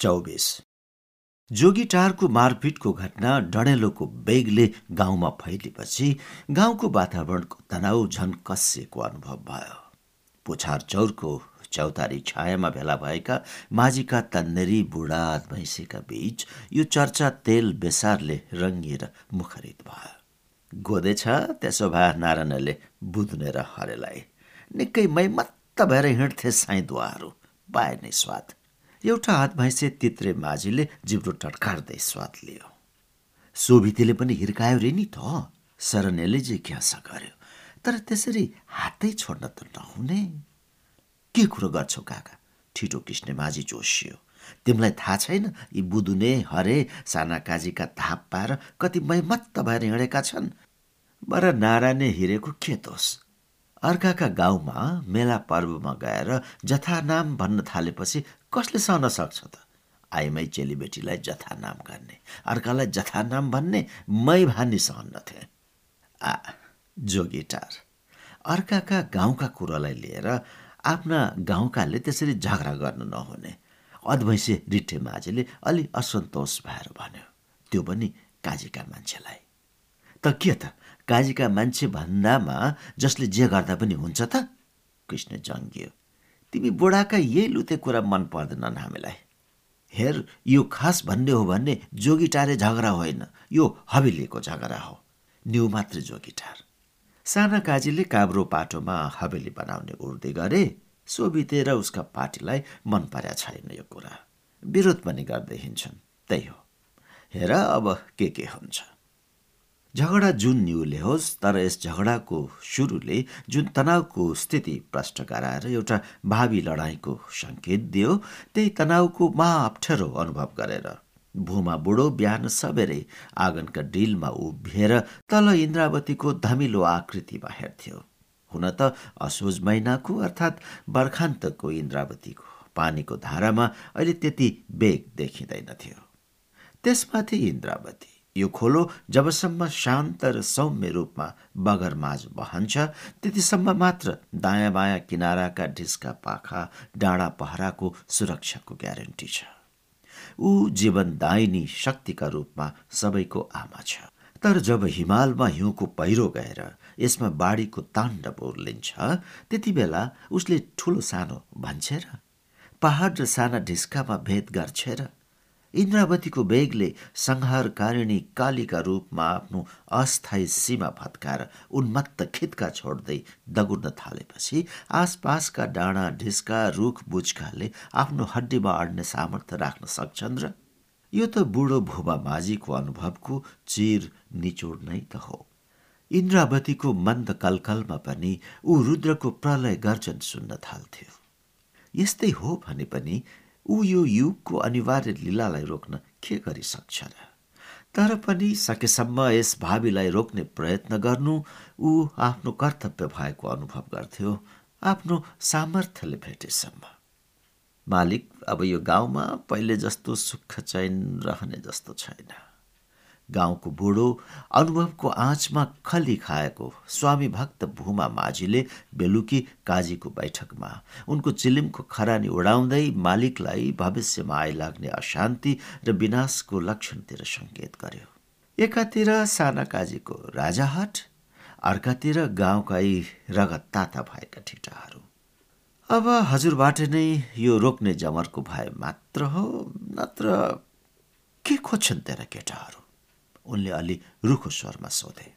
चौबिस। जोगीटारको मारपिटको घटना डडेलोको बेगले गाउँमा फैलिएपछि गाउँको वातावरणको तनाउ झन कसिएको अनुभव भयो। पुछार चौरको चौतारी छायामा भेला भएका माझीका तन्नेरी बुढा भैँसीका बीच यो चर्चा तेल बेसारले रङ्गिएर मुखरित भयो। गोदेछ त्यसो भए नारायणले बुझ्ने र हरेलाई। निकै मै मत्त भएर हिँड्थे साइदुवाहरू पाए नै स्वाद एउटा हात भैँसे तित्रे माझीले जिब्रो टटकार्दै स्वाद लियो। सोभितीले पनि हिर्कायो रे नि त शरणले जे क्यासा गर्यो। तर त्यसरी हातै छोड्न त नहुने। के कुरो गर्छौ काका? ठिटो किस्ने माझी जोसियो। तिमीलाई थाहा छैन यी बुदुने हरे साना काजीका धाप पाएर कति मैमत्त भएर हिँडेका छन्। बर नारायण हिरेको के दोष? अर्काका गाउँमा मेला पर्वमा गएर जथा नाम भन्न थालेपछि कसले सहन सक्छ त? आइमै चेलीबेटीलाई जथा नाम गर्ने। अर्कालाई जथा नाम भन्ने मै भानी सहन्नथे आ जोगिटार अर्काका गाउँका कुरोलाई लिएर आफ्ना गाउँकाले त्यसरी झगडा गर्नु नहुने। अधभैँसे रिठे माझीले अलि असन्तोष भएर भन्यो त्यो पनि काजीका मान्छेलाई। त के त काजीका मान्छे भन्दामा जसले जे गर्दा पनि हुन्छ त? कृष्ण जङ्गियो। तिमी बुढाका यही लुते कुरा मन पर्दैनन् हामीलाई। हेर यो खास भन्ने हो भन्ने जोगिटारे झगडा होइन। यो हवेलीको झगडा हो। न्यु मात्र जोगिटार साना काजीले काब्रो पाटोमा हवेली बनाउने उर्दै गरे सो बितेर उसका पार्टीलाई मन पर्या छैन यो कुरा। विरोध पनि गर्दै हिँड्छन्। त्यही हो। हेर अब के के हुन्छ। झगडा जुन न्युले होस् तर यस झगडाको सुरुले जुन तनावको स्थिति प्रष्ट गराएर एउटा भावी लडाईँको सङ्केत दियो त्यही तनावको मा अप्ठ्यारो अनुभव गरेर भूमा बुढो बिहान सबेरै आँगनका डिलमा उभिएर तल इन्द्रावतीको धमिलो आकृतिमा हेर्थ्यो। हुन त असोज महिनाको अर्थात् बर्खान्तको इन्द्रावतीको पानीको धारामा अहिले त्यति बेग देखिँदैनथ्यो त्यसमाथि इन्द्रावती यो खोलो जबसम्म शान्त र सौम्य रूपमा बगरमाझ बहन्छ त्यतिसम्म मात्र दायाँ बायाँ किनाराका ढिस्का पाखा डाँडा पहराको सुरक्षाको ग्यारेन्टी छ। ऊ जीवनदायिनी शक्तिका रूपमा सबैको आमा छ। तर जब हिमालमा हिउँको पहिरो गएर यसमा बाढीको ताण्डव उर्लिन्छ त्यति बेला उसले ठुलो सानो भन्छ र पहाड र साना ढिस्कामा भेद गर्छ र इन्द्रावतीको बेगले संहारकारिणी कालीका रूपमा आफ्नो अस्थायी सीमा भत्काएर उन्मत्त खित्का छोड्दै दगुर्न थालेपछि आसपासका डाँडा ढिस्का रुख बुचकाले आफ्नो हड्डीमा अड्ने सामर्थ्य राख्न सक्छन् र यो त बुढो भुवा माझीको अनुभवको चिर निचोड नै त हो। इन्द्रावतीको मन्द कलकलमा पनि ऊ रुद्रको प्रलय गर्जन सुन्न थाल्थ्यो। यस्तै हो भने पनि ऊ यो युगको अनिवार्य लीलालाई रोक्न के गरिसक्छ र? तर पनि सकेसम्म यस भावीलाई रोक्ने प्रयत्न गर्नु ऊ आफ्नो कर्तव्य भएको अनुभव गर्थ्यो आफ्नो सामर्थ्यले भेटेसम्म। मालिक अब यो गाउँमा पहिले जस्तो सुख चैन रहने जस्तो छैन। गाउँको बुढो अनुभवको आँचमा खली खाएको स्वामी भक्त भूमा माझीले बेलुकी काजीको बैठकमा उनको चिलिमको खरानी उडाउँदै मालिकलाई भविष्यमा आइलाग्ने अशान्ति र विनाशको लक्षणतिर सङ्केत गर्यो। एकातिर साना काजीको राजाहट अर्कातिर गाउँका यी रगत ताता भएका ठिटाहरू। अब हजुरबाट नै यो रोक्ने जमरको भए मात्र हो नत्र के खोज्छन् तेरा केटाहरू? उनले अलि रुखो स्वरमा सोधे।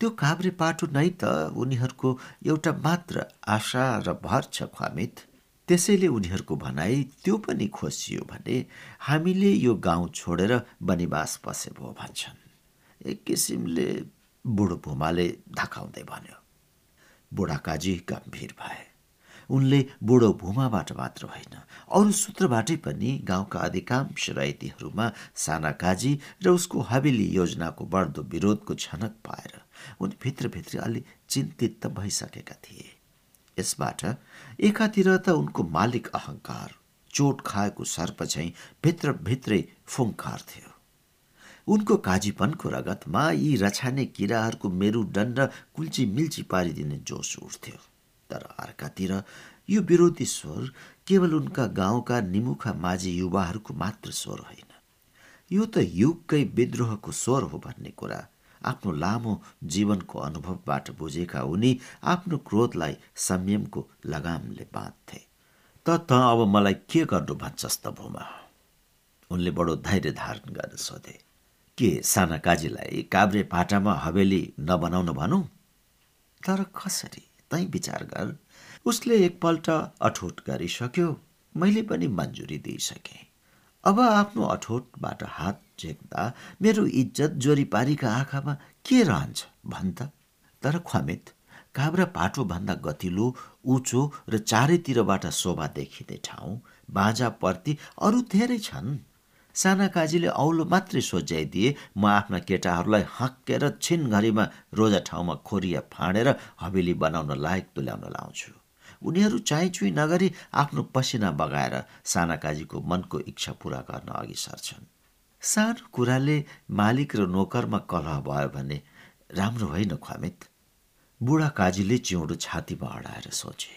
त्यो काभ्रे पाटो नै त उनीहरूको एउटा मात्र आशा र भर छ ख्वामित। त्यसैले उनीहरूको भनाइ त्यो पनि खोसियो भने हामीले यो गाउँ छोडेर बनिवास पसे भो भन्छन्। एक किसिमले बुढो भुमाले धकाउँदै भन्यो। बुढाकाजी गम्भीर भए। उनले बुढो भूमाबाट मात्र होइन। अरू सूत्रबाटै पनि गाउँका अधिकांश रैतीहरूमा साना काजी र उसको हवेली योजनाको बढ्दो विरोधको छनक पाएर उनी भित्रभित्र अलि चिन्तित त भइसकेका थिए। यसबाट एकातिर त उनको मालिक अहङ्कार चोट खाएको सर्प झैँ भित्रभित्रै फुङ्कार थियो। उनको काजीपनको रगतमा यी रछाने किराहरूको मेरुदण्ड कुल्ची मिल्ची पारिदिने जोस उठ्थ्यो। तर अर्कातिर यो विरोधी स्वर केवल उनका गाउँका निमुखा माझी युवाहरूको मात्र स्वर होइन। यो त युगकै विद्रोहको स्वर हो भन्ने कुरा। आफ्नो लामो जीवनको अनुभवबाट बुझेका उनी आफ्नो क्रोधलाई संयमको लगामले बाँध्थे। त त अब मलाई के गर्नु भन्छस् त भूमा? उनले बडो धैर्य धारण गर्न सोधे। के साना काजीलाई काभ्रे पाटामा हवेली नबनाउन भनौँ? तर कसरी? तै विचार गर। उसले एकपल्ट अठोट गरिसक्यो। मैले पनि मन्जुरी दिइसकेँ। अब आफ्नो अठोटबाट हात झेक्दा मेरो इज्जत जोरीपारीका आँखामा के रहन्छ भन् त। तर ख्वामित काभ्रा पाटोभन्दा गतिलो उचो र चारैतिरबाट शोभा देखिने ठाउँ बाँझाप्रति अरू धेरै छन्। साना काजीले औलो मात्रै सोझ्याइदिए म आफ्ना केटाहरूलाई हक्केर छिनघरीमा रोजा ठाउँमा खोरिया फाँडेर हवेली बनाउन लायक तुल्याउन लाउँछु। उनीहरू चाइचुई नगरी आफ्नो पसिना बगाएर साना काजीको मनको इच्छा पूरा गर्न अघि सर्छन्। सानो कुराले मालिक र नोकरमा कलह भयो भने राम्रो होइन ख्वामित। बुढा काजीले चिउँडो छातीमा अडाएर सोचे।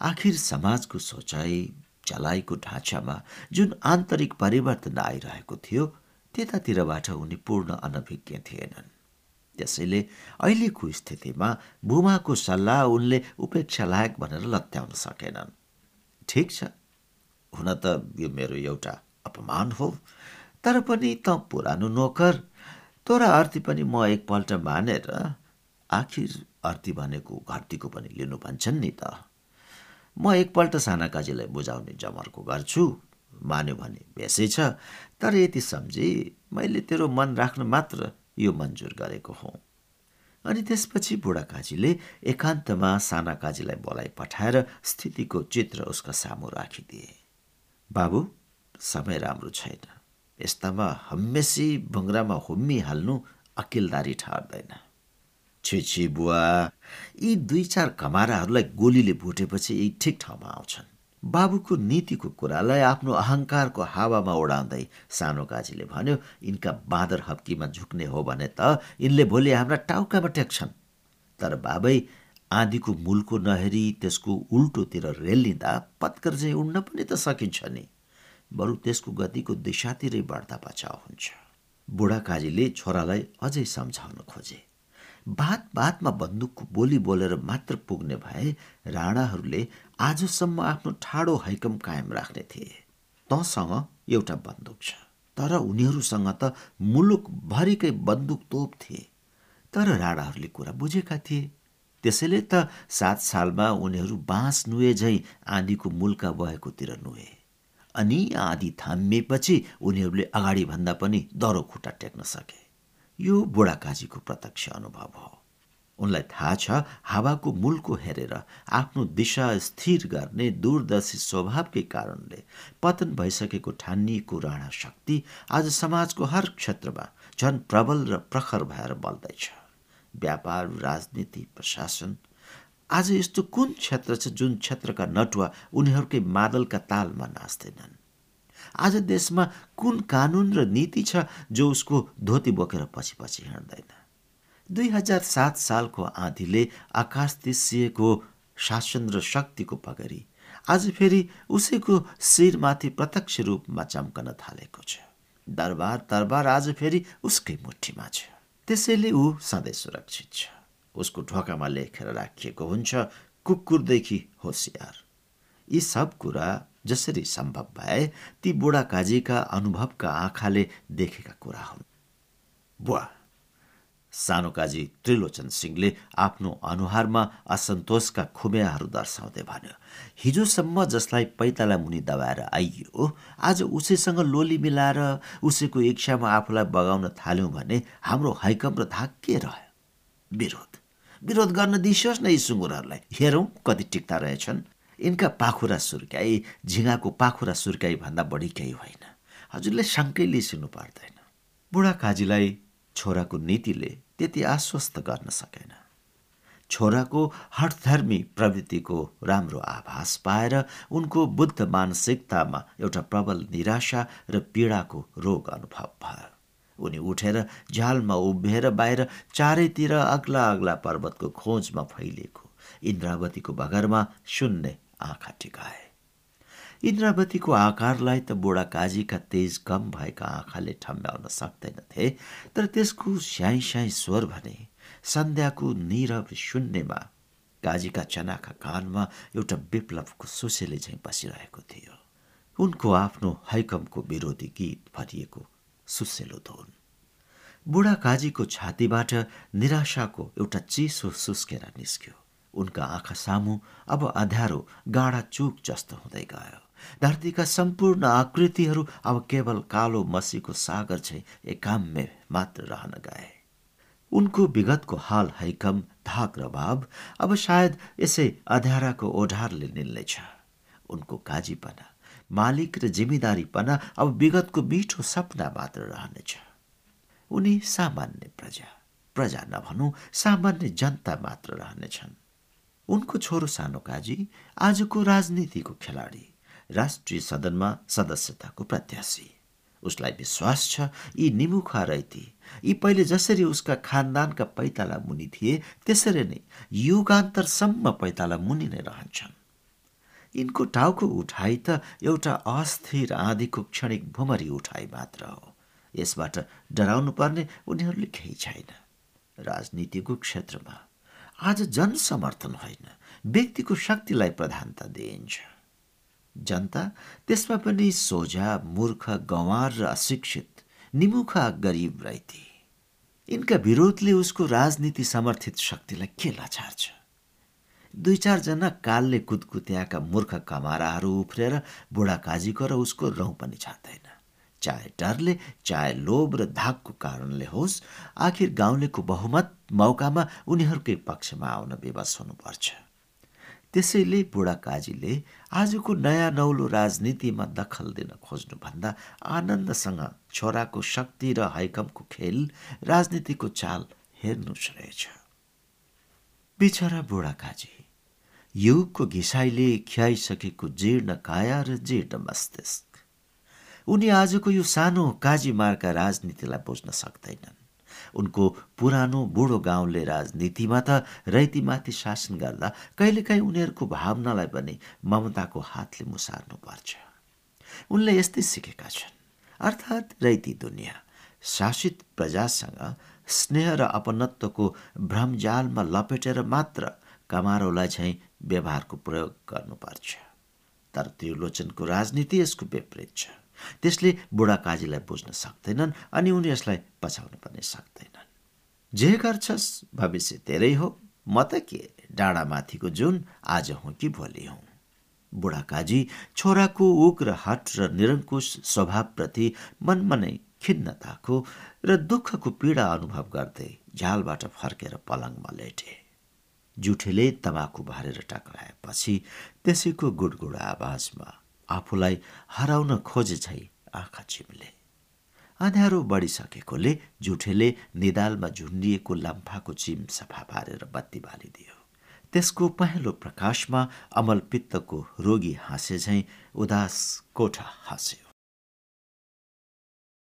आखिर समाजको सोचाइ चलाइको ढाँचामा जुन आन्तरिक परिवर्तन आइरहेको थियो त्यतातिरबाट उनी पूर्ण अनभिज्ञ थिएनन्। त्यसैले अहिलेको स्थितिमा बुमाको सल्लाह उनले उपेक्षा लायक भनेर लत्याउन सकेनन्। ठिक छ हुन त यो मेरो एउटा अपमान हो तर पनि त पुरानो नोकर तोरा अर्थी पनि म एकपल्ट मानेर आखिर अर्थी भनेको घरतीको पनि लिनु भन्छन् नि त। म एकपल्ट साना काजीलाई बुझाउने जमर्को गर्छु। मान्यो भने बेसै छ तर यति सम्झी मैले तेरो मन राख्न मात्र यो मन्जुर गरेको हुँ। अनि त्यसपछि बुढा काजीले एकान्तमा साना काजीलाई बोलाइ पठाएर स्थितिको चित्र उसका सामु राखिदिए। बाबु समय राम्रो छैन। यस्तामा हमेसी भुङ्रामा हुम्मिहाल्नु अकिलदारी ठहर्दैन छिछि बुवा यी दुई चार कमाराहरूलाई गोलीले भुटेपछि यी ठिक ठाउँमा आउँछन्। बाबुको नीतिको कुरालाई आफ्नो अहङ्कारको हावामा उडाउँदै सानो काजीले भन्यो यिनका बाँदर हप्कीमा झुक्ने हो भने त यिनले भोलि हाम्रा टाउकामा टेक्छन्। तर बाबै आँधीको मूलको नहेरी त्यसको उल्टोतिर रेलिँदा पत्कर चाहिँ उड्न पनि त सकिन्छ नि। बरु त्यसको गतिको दिशातिरै बढ्दा बचाउ हुन्छ। बुढा काजीले छोरालाई अझै सम्झाउन खोजे। बात बातमा बन्दुकको बोली बोलेर मात्र पुग्ने भए राणाहरूले आजसम्म आफ्नो ठाडो हैकम कायम राख्ने थिए। तँसँग एउटा बन्दुक छ तर उनीहरूसँग त मुलुकभरिकै बन्दुक तोप थिए। तर राणाहरूले कुरा बुझेका थिए। त्यसैले त सात सालमा उनीहरू बाँस नुए झैँ आँधीको मुल्का बहेकोतिर नुए। अनि आँधी थामिएपछि उनीहरूले अगाडि भन्दा पनि दरो खुट्टा टेक्न सके। यो बुढाकाजीको प्रत्यक्ष अनुभव हो। उनलाई थाहा छ हावाको मूलको हेरेर आफ्नो दिशा स्थिर गर्ने दूरदर्शी स्वभावकै कारणले पतन भइसकेको ठानिएको राणा शक्ति आज समाजको हर क्षेत्रमा झन प्रबल र प्रखर भएर बल्दैछ। व्यापार राजनीति प्रशासन आज यस्तो कुन क्षेत्र छ जुन क्षेत्रका नटुवा उनीहरूकै मादलका तालमा नाच्दैनन्? आज देशमा कुन कानुन र नीति छ जो उसको धोती बोकेर पछि पछि हिँड्दैन? दुई हजार सात सालको आँधीले आकाश तिसिएको शासन र शक्तिको पगरी आज फेरि उसैको शिरमाथि प्रत्यक्ष रूपमा चम्कन थालेको छ। दरबार दरबार आज फेरि उसकै मुठीमा छ। त्यसैले ऊ सधैँ सुरक्षित छ। उसको ढोकामा लेखेर राखिएको हुन्छ कुकुरदेखि होसियार। यी सब कुरा जसरी सम्भव भए ती बुढा काजीका अनुभवका आँखाले देखेका कुरा हुन्। बुवा सानो काजी त्रिलोचन सिंहले आफ्नो अनुहारमा असन्तोषका खुमेहरू दर्शाउँदै भन्यो हिजोसम्म जसलाई पैताला मुनि दबाएर आइयो आज उसैसँग लोली मिलाएर उसैको इच्छामा आफूलाई बगाउन थाल्यौँ भने हाम्रो हैकम र धाक के रह्यो? विरोध विरोध गर्न दिइयोस् न यी सुँगुरहरूलाई। हेरौँ कति टिक्ता रहेछन्। यिनका पाखुरा सुर्काई झिँगाको पाखुरा सुर्काई भन्दा बढी केही होइन। हजुरले शङ्कै लिसिनु पर्दैन। बुढा काजीलाई छोराको नीतिले त्यति आश्वस्त गर्न सकेन। छोराको हठधर्मी प्रवृत्तिको राम्रो आभास पाएर उनको बुद्ध मानसिकतामा एउटा प्रबल निराशा र पीडाको रोग अनुभव भयो। उनी उठेर झ्यालमा उभिएर बाहिर चारैतिर अग्ला अग्ला पर्वतको खोजमा फैलिएको इन्द्रावतीको बगरमा शून्य आँखा टिकाए इन्द्रावतीको आकारलाई त बुढा काजीका तेज कम भएका आँखाले ठम्ब्याउन सक्दैनथे तर त्यसको स्याही स्याही स्वर भने सन्ध्याको निरव शून्यमा काजीका चनाका कानमा एउटा विप्लवको सुसेले झैँ बसिरहेको थियो। उनको आफ्नो हैकमको विरोधी गीत भरिएको सुसेलो धुन। बुढा काजीको छातीबाट निराशाको एउटा चिसो सुस्केर निस्क्यो। उनका आँखा सामु अब अँध्यारो गाडा चुक जस्तो हुँदै गयो। धरतीका सम्पूर्ण आकृतिहरू अब केवल कालो मसीको सागर चाहिँ एकाम्य मात्र रहन गए। उनको विगतको हाल हैकम धाक र भाव अब सायद यसै अध्याराको ओढारले निल्नेछ। उनको काजीपना मालिक र जिम्मेदारीपना अब विगतको मिठो सपना मात्र रहनेछ। उनी सामान्य प्रजा प्रजा नभनौँ सामान्य जनता मात्र रहनेछन्। उनको छोरो सानो काजी आजको राजनीतिको खेलाडी राष्ट्रिय सदनमा सदस्यताको प्रत्याशी। उसलाई विश्वास छ यी निमुखा रैती यी पहिले जसरी उसका खानदानका पैताला मुनि थिए त्यसरी नै युगान्तरसम्म पैताला मुनि नै रहन्छन्। यिनको टाउको उठाइ त एउटा अस्थिर आँधीको क्षणिक भुमरी उठाइ मात्र हो। यसबाट डराउनु पर्ने उनीहरूले केही छैन। राजनीतिको क्षेत्रमा आज जनसमर्थन होइन। व्यक्तिको शक्तिलाई प्रधानता दिइन्छ। जनता त्यसमा पनि सोझा मूर्ख गँवार र अशिक्षित निमुखा गरिब रैती यिनका विरोधले उसको राजनीति समर्थित शक्तिलाई के लाचार्छ? दुई चारजना कालले कुदकुत्याएका मूर्ख कमाराहरू उफ्रेर बुढा काजीको र उसको रौँ पनि छाड्दैन चाहे डरले चाहे लोभ र धाकको कारणले होस् आखिर गाउँलेको बहुमत मौकामा उनीहरूकै पक्षमा आउन विवश हुनुपर्छ। त्यसैले बुढा काजीले आजको नयाँ नौलो राजनीतिमा दखल दिन खोज्नुभन्दा आनन्दसँग छोराको शक्ति र हैकमको खेल राजनीतिको चाल हेर्नु रहेछ। बिचरा बुढा काजी युगको घिसाइले खियाइसकेको जीर्ण काया र जीर्ण मस्तिष्क। उनी आजको यो सानो काजी मार्का राजनीतिलाई बुझ्न सक्दैनन्। उनको पुरानो बुढो गाउँले राजनीतिमा त रैतीमाथि शासन गर्दा कहिलेकाहीँ उनीहरूको भावनालाई पनि ममताको हातले मुसार्नु पर्छ। उनले यस्तै सिकेका छन्। अर्थात् रैती दुनियाँ शासित प्रजासँग स्नेह र अपनत्वको भ्रमजालमा लपेटेर मात्र कमारोलाई चाहिँ व्यवहारको प्रयोग गर्नुपर्छ। तर त्रिलोचनको राजनीति यसको विपरीत छ। त्यसले बुढा काजीलाई बुझ्न सक्दैनन् अनि उनी यसलाई पछाउन पनि सक्दैनन्। जे गर्छस् भविष्य तेरै हो। म त के? डाँडामाथिको जुन आज हुँ कि भोलि हुँ। बुढा काजी छोराको उक र हट र निरङ्कुश स्वभावप्रति मनमा नै खिन्नताको र दुःखको पीडा अनुभव गर्दै झ्यालबाट फर्केर पलङमा लेटे। जुठेले तमाखु भरेर टक्राएपछि त्यसैको गुडगुड आवाजमा आफूलाई हराउन खोजे झै आँखा चिम्ले। अँध्यारो बढिसकेकोले जुठेले निदालमा झुन्डिएको लम्फाको चिम सफा पारेर बत्ती बालिदियो। त्यसको पहेँलो प्रकाशमा अमल पित्तको रोगी हाँसे झैँ उदास कोठा हाँस्यो।